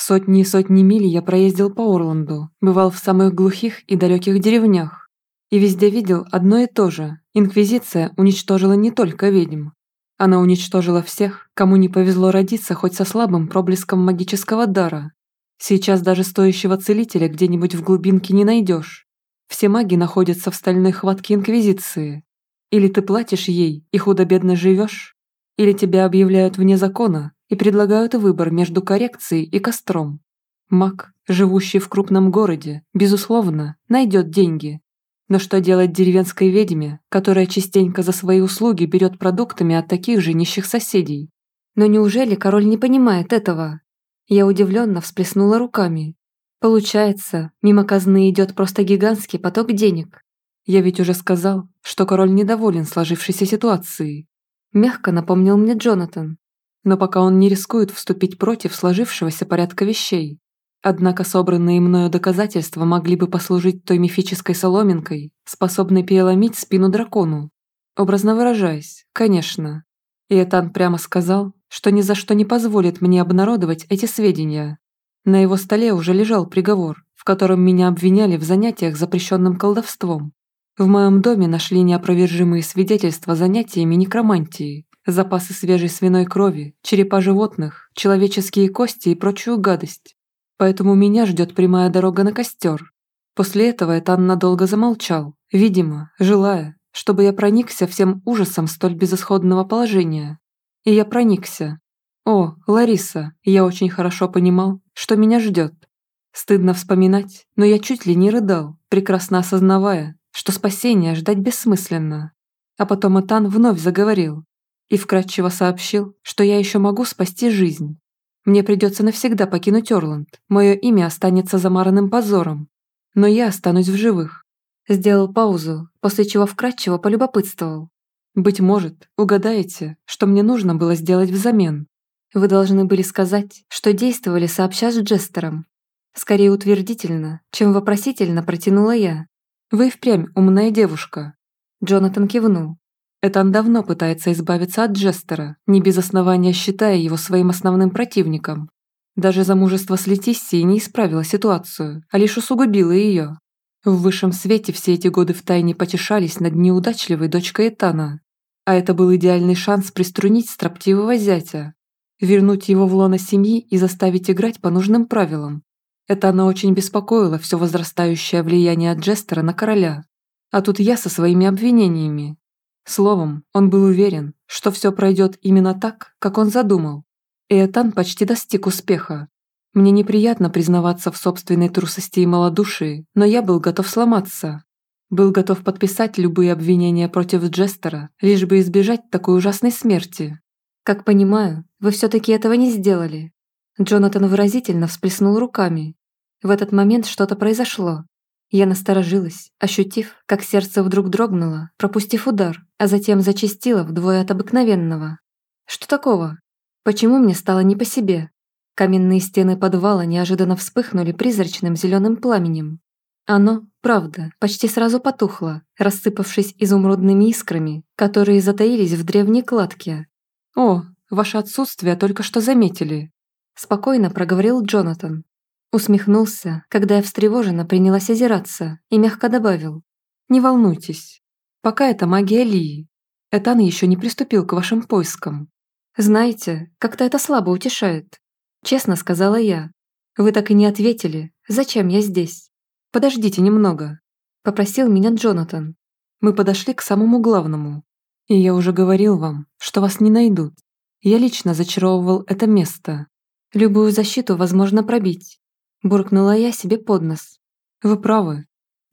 Сотни и сотни миль я проездил по Орланду, бывал в самых глухих и далеких деревнях. И везде видел одно и то же. Инквизиция уничтожила не только ведьм. Она уничтожила всех, кому не повезло родиться хоть со слабым проблеском магического дара. Сейчас даже стоящего целителя где-нибудь в глубинке не найдешь. Все маги находятся в стальной хватке Инквизиции. Или ты платишь ей и худо-бедно живешь, или тебя объявляют вне закона и предлагают выбор между коррекцией и костром. Маг, живущий в крупном городе, безусловно, найдет деньги. Но что делать деревенской ведьме, которая частенько за свои услуги берет продуктами от таких же нищих соседей? Но неужели король не понимает этого? Я удивленно всплеснула руками. Получается, мимо казны идет просто гигантский поток денег. Я ведь уже сказал, что король недоволен сложившейся ситуацией. Мягко напомнил мне Джонатан. Но пока он не рискует вступить против сложившегося порядка вещей. Однако собранные мною доказательства могли бы послужить той мифической соломинкой, способной переломить спину дракону. Образно выражаясь, конечно. И Этан прямо сказал, что ни за что не позволит мне обнародовать эти сведения. На его столе уже лежал приговор, в котором меня обвиняли в занятиях запрещенным колдовством. В моем доме нашли неопровержимые свидетельства занятиями некромантией, запасы свежей свиной крови, черепа животных, человеческие кости и прочую гадость. Поэтому меня ждет прямая дорога на костер. После этого Этан надолго замолчал, видимо, желая, чтобы я проникся всем ужасом столь безысходного положения. И я проникся. О, Лариса, я очень хорошо понимал, что меня ждет. Стыдно вспоминать, но я чуть ли не рыдал, прекрасно осознавая, что спасения ждать бессмысленно. А потом Этан вновь заговорил и вкратчиво сообщил, что я еще могу спасти жизнь. Мне придется навсегда покинуть Орланд, мое имя останется замаранным позором, но я останусь в живых. Сделал паузу, после чего вкратчиво полюбопытствовал. «Быть может, угадаете, что мне нужно было сделать взамен? Вы должны были сказать, что действовали сообща с Джестером. Скорее утвердительно, чем вопросительно протянула я. Вы впрямь умная девушка». Джонатан кивнул. Этан давно пытается избавиться от Джестера, не без основания считая его своим основным противником. Даже замужество с Летиссией не исправило ситуацию, а лишь усугубило ее. В высшем свете все эти годы втайне потешались над неудачливой дочкой Этана, а это был идеальный шанс приструнить строптивого зятя, вернуть его в лоно семьи и заставить играть по нужным правилам. Это она очень беспокоило все возрастающее влияние Джестера на короля. А тут я со своими обвинениями. Словом, он был уверен, что все пройдет именно так, как он задумал. И Этан почти достиг успеха. Мне неприятно признаваться в собственной трусости и малодушии, но я был готов сломаться. Был готов подписать любые обвинения против Джестера, лишь бы избежать такой ужасной смерти. Как понимаю, вы все-таки этого не сделали. Джонатан выразительно всплеснул руками. В этот момент что-то произошло. Я насторожилась, ощутив, как сердце вдруг дрогнуло, пропустив удар, а затем зачастило вдвое от обыкновенного. Что такого? Почему мне стало не по себе? Каменные стены подвала неожиданно вспыхнули призрачным зеленым пламенем. Оно, правда, почти сразу потухло, рассыпавшись изумрудными искрами, которые затаились в древней кладке. «О, ваше отсутствие только что заметили», – спокойно проговорил Джонатан. Усмехнулся, когда я встревоженно принялась озираться, и мягко добавил. «Не волнуйтесь, пока это магия Лии. Этан еще не приступил к вашим поискам. Знаете, как-то это слабо утешает. Честно сказала я. Вы так и не ответили, зачем я здесь?» «Подождите немного», – попросил меня Джонатан. Мы подошли к самому главному. И я уже говорил вам, что вас не найдут. Я лично зачаровывал это место. Любую защиту возможно пробить. Буркнула я себе под нос. Вы правы.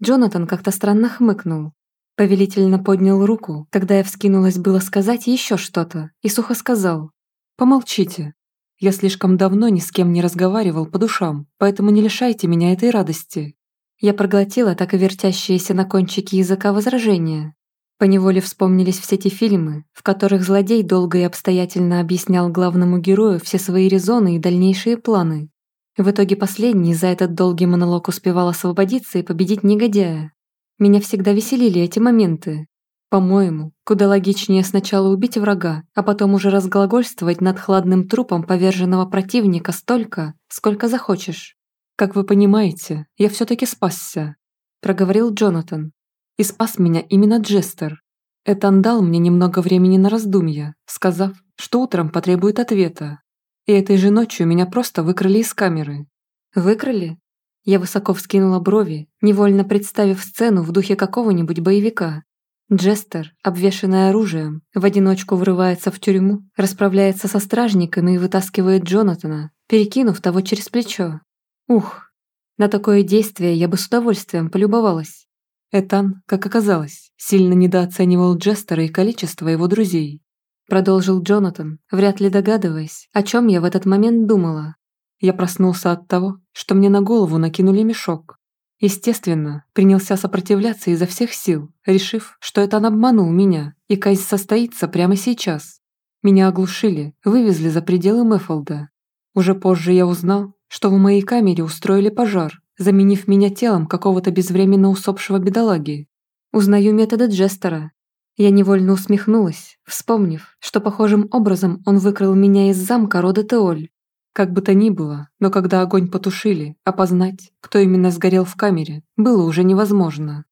Джонатан как-то странно хмыкнул. Повелительно поднял руку, когда я вскинулась было сказать еще что-то, и сухо сказал. «Помолчите. Я слишком давно ни с кем не разговаривал по душам, поэтому не лишайте меня этой радости. Я проглотила так и вертящиеся на кончике языка возражения. Поневоле вспомнились все те фильмы, в которых злодей долго и обстоятельно объяснял главному герою все свои резоны и дальнейшие планы. В итоге последний за этот долгий монолог успевал освободиться и победить негодяя. Меня всегда веселили эти моменты. По-моему, куда логичнее сначала убить врага, а потом уже разглагольствовать над хладным трупом поверженного противника столько, сколько захочешь. «Как вы понимаете, я все-таки спасся», – проговорил Джонатан. «И спас меня именно Джестер. Этан дал мне немного времени на раздумья, сказав, что утром потребует ответа. И этой же ночью меня просто выкрали из камеры. Выкрали? Я высоко вскинула брови, невольно представив сцену в духе какого-нибудь боевика. Джестер, обвешанный оружием, в одиночку врывается в тюрьму, расправляется со стражниками и вытаскивает Джонатана, перекинув того через плечо. Ух, на такое действие я бы с удовольствием полюбовалась. Этан, как оказалось, сильно недооценивал Джестера и количество его друзей. Продолжил Джонатан, вряд ли догадываясь, о чем я в этот момент думала. Я проснулся от того, что мне на голову накинули мешок. Естественно, принялся сопротивляться изо всех сил, решив, что это он обманул меня, и казнь состоится прямо сейчас. Меня оглушили, вывезли за пределы Мэффолда. Уже позже я узнал, что в моей камере устроили пожар, заменив меня телом какого-то безвременно усопшего бедолаги. Узнаю методы Джестера. Я невольно усмехнулась, вспомнив, что похожим образом он выкрал меня из замка рода Теоль. Как бы то ни было, но когда огонь потушили, опознать, кто именно сгорел в камере, было уже невозможно.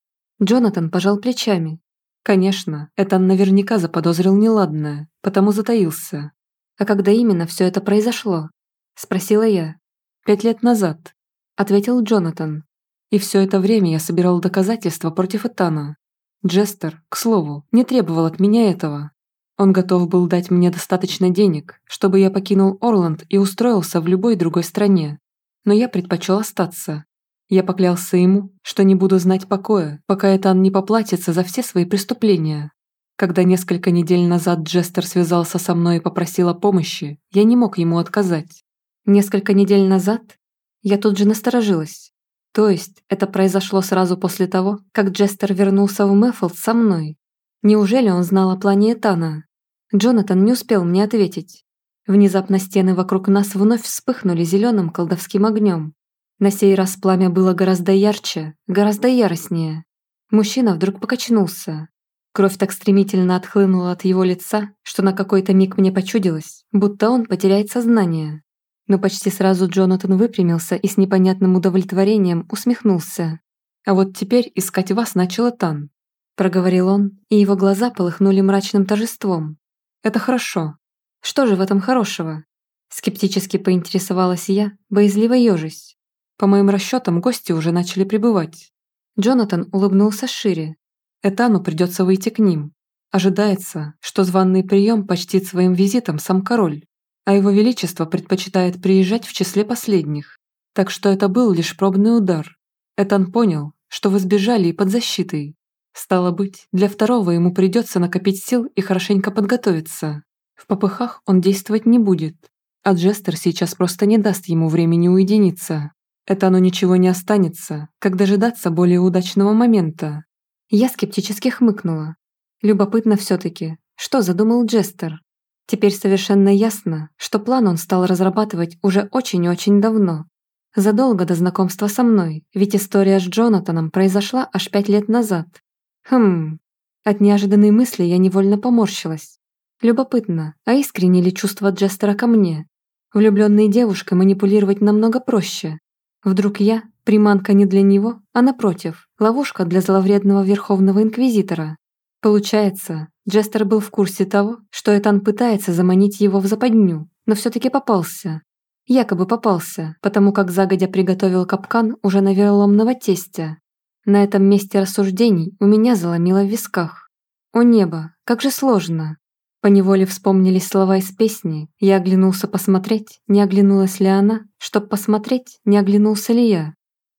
Джонатан пожал плечами. Конечно, это он наверняка заподозрил неладное, потому затаился. «А когда именно все это произошло?» – спросила я. «Пять лет назад», – ответил Джонатан. «И все это время я собирал доказательства против Этана. Джестер, к слову, не требовал от меня этого, он готов был дать мне достаточно денег, чтобы я покинул Орланд и устроился в любой другой стране. Но я предпочел остаться. Я поклялся ему, что не буду знать покоя, пока Этан не поплатится за все свои преступления. Когда несколько недель назад Джестер связался со мной и попросил о помощи, я не мог ему отказать. Несколько недель назад? Я тут же насторожилась. То есть это произошло сразу после того, как Джестер вернулся в Мэффилд со мной? Неужели он знал о плане Этана? Джонатан не успел мне ответить. Внезапно стены вокруг нас вновь вспыхнули зеленым колдовским огнем. На сей раз пламя было гораздо ярче, гораздо яростнее. Мужчина вдруг покачнулся. Кровь так стремительно отхлынула от его лица, что на какой-то миг мне почудилось, будто он потеряет сознание. Но почти сразу Джонатан выпрямился и с непонятным удовлетворением усмехнулся. «А вот теперь искать вас начал Тан проговорил он, и его глаза полыхнули мрачным торжеством. «Это хорошо. Что же в этом хорошего?» Скептически поинтересовалась я, боязливо ежась. По моим расчетам, гости уже начали прибывать. Джонатан улыбнулся шире. Этану придется выйти к ним. Ожидается, что званный прием почтит своим визитом сам король, а его величество предпочитает приезжать в числе последних. Так что это был лишь пробный удар. Этан понял, что вы сбежали и под защитой, Стало быть, для второго ему придется накопить сил и хорошенько подготовиться. В попыхах он действовать не будет, а Джестер сейчас просто не даст ему времени уединиться. Это оно ничего не останется, как дожидаться более удачного момента. Я скептически хмыкнула. Любопытно все-таки, что задумал Джестер. Теперь совершенно ясно, что план он стал разрабатывать уже очень и очень давно. Задолго до знакомства со мной, ведь история с Джонатаном произошла аж пять лет назад. Хм. От неожиданной мысли я невольно поморщилась. Любопытно, а искренне ли чувство Джестера ко мне? Влюбленной девушкой манипулировать намного проще. Вдруг я – приманка не для него, а напротив, ловушка для зловредного Верховного Инквизитора. Получается, Джестер был в курсе того, что Этан пытается заманить его в западню, но все-таки попался. Якобы попался, потому как загодя приготовил капкан уже на вероломного тестя. На этом месте рассуждений у меня заломило в висках. О небо, как же сложно. Поневоле вспомнились слова из песни. Я оглянулся посмотреть, не оглянулась ли она, чтоб посмотреть, не оглянулся ли я.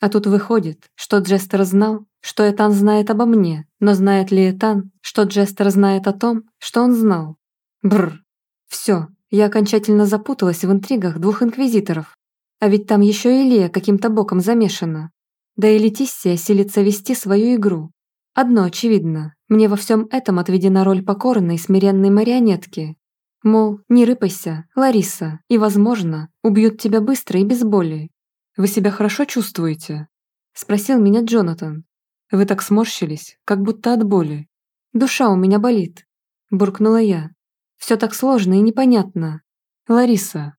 А тут выходит, что Джестер знал, что Этан знает обо мне, но знает ли Этан, что Джестер знает о том, что он знал? Бррр. Все, я окончательно запуталась в интригах двух инквизиторов. А ведь там еще и Лия каким-то боком замешана. Да и Летиссия силится вести свою игру. Одно очевидно, мне во всем этом отведена роль покорной, смиренной марионетки. Мол, не рыпайся, Лариса, и, возможно, убьют тебя быстро и без боли. «Вы себя хорошо чувствуете?» – спросил меня Джонатан. «Вы так сморщились, как будто от боли». «Душа у меня болит», – буркнула я. «Все так сложно и непонятно». «Лариса,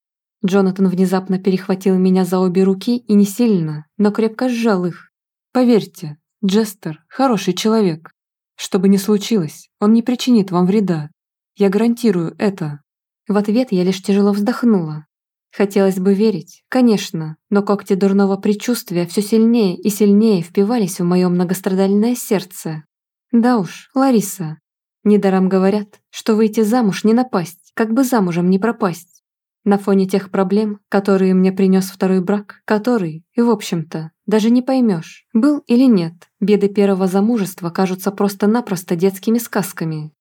Джонатан внезапно перехватил меня за обе руки и не сильно, но крепко сжал их. «Поверьте, Джестер – хороший человек. Что бы ни случилось, он не причинит вам вреда. Я гарантирую это». В ответ я лишь тяжело вздохнула. Хотелось бы верить, конечно, но когти дурного предчувствия все сильнее и сильнее впивались в мое многострадальное сердце. Да уж, Лариса. Недаром говорят, что выйти замуж не напасть, как бы замужем не пропасть. На фоне тех проблем, которые мне принес второй брак, который, и в общем-то, даже не поймешь, был или нет, беды первого замужества кажутся просто-напросто детскими сказками.